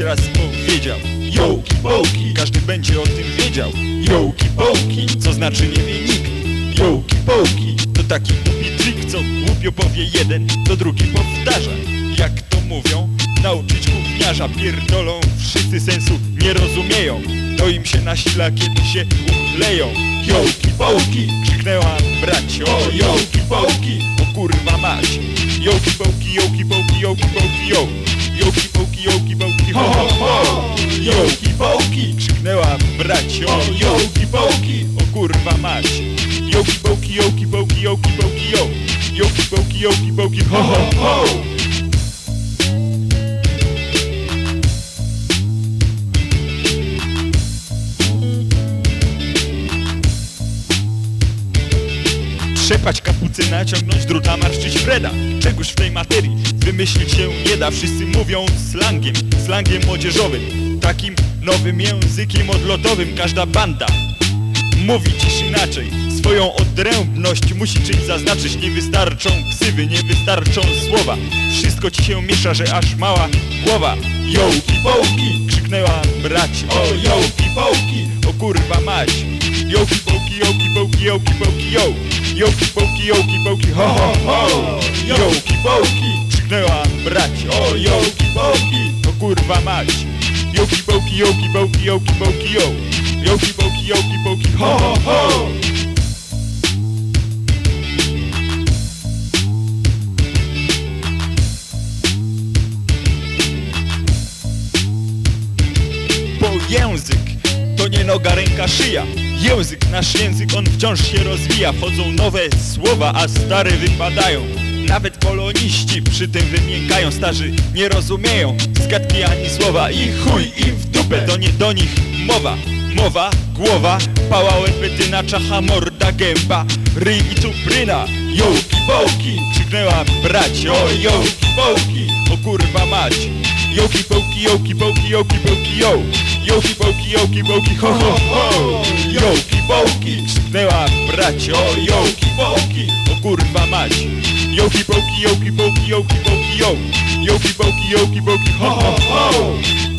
raz powiedział Jołki, połki, każdy będzie o tym wiedział. Jołki, połki, co znaczy nie wie nikt. Jołki, połki, to taki głupi trik, co głupio powie jeden, to drugi powtarza. Jak to mówią, nauczyć gówniarza Pierdolą, wszyscy sensu nie rozumieją. To im się naśla, kiedy się uchleją. Jołki, połki, krzyknęła bracio O, jołki, połki, o kurwa mać. Jołki, połki, jołki, połki, jołki, połki, jołki. Jołki połki, krzyknęła bracio. Jołki połki, o kurwa mać. Jołki połki, jołki połki, jołki połki, joł Jołki połki, jołki połki, ho ho ho. Trzepać kapucyna, ciągnąć druta, marszczyć Freda Czegoś w tej materii wymyślić się nie da. Wszyscy mówią slangiem, slangiem młodzieżowym. Takim nowym językiem odlotowym Każda banda mówi dziś inaczej. Swoją odrębność musi czymś zaznaczyć. Nie wystarczą ksywy, nie wystarczą słowa. Wszystko ci się miesza, że aż mała głowa. Jołki połki, krzyknęła brać. O jołki połki, o kurwa mać. Jołki połki, jołki połki, jołki połki, joł. Jołki połki, jołki połki, ho ho ho. Jołki połki, krzyknęła brać. O jołki połki, o kurwa mać. Jołki połki, jołki połki, jołki połki, joł. Jołki połki, jołki połki, ho ho ho. Bo język to nie noga, ręka, szyja. Język, nasz język, on wciąż się rozwija. Wchodzą nowe słowa, a stare wypadają Nawet poloniści przy tym wymiękają Starzy nie rozumieją zgadki ani słowa I chuj im w dupę, to nie do nich mowa. Mowa, głowa, pała łepetyna, czacha, morda, gęba. Ryj i czupryna, jołki, bołki Krzyknęła brać, o jołki, bołki O kurwa mać Jołki, połki, jołki, połki, jołki, połki, joł Jołki, połki, jołki, połki, ho, ho, ho. Jołki, połki, krzyknęła brać O jołki, połki, o kurwa mać Jołki, połki, jołki, połki, jołki, połki, joł Jołki, połki, jołki, połki, ho, ho, ho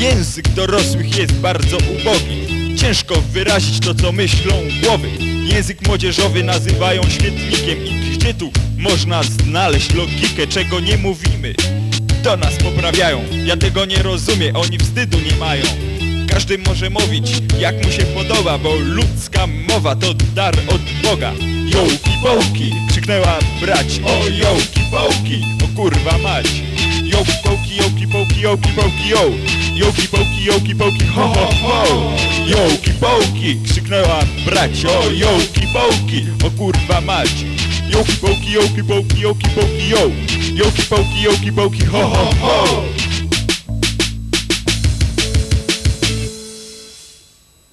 Język dorosłych jest bardzo ubogi. Ciężko wyrazić to co myślą głowy. Język młodzieżowy nazywają świetnikiem I gdzie tu można znaleźć logikę czego nie mówimy. To nas poprawiają, ja tego nie rozumiem Oni wstydu nie mają. Każdy może mówić jak mu się podoba Bo ludzka mowa to dar od Boga. Jołki połki, krzyknęła brać. O jołki połki, o kurwa mać. Jołki połki, jołki połki, jołki połki, joł Jołki połki, jołki połki, ho ho ho. Jołki połki, krzyknęła brać O jołki połki, o kurwa mać. Jołki połki, jołki połki, jołki połki, joł Jołki połki, jołki połki, ho ho ho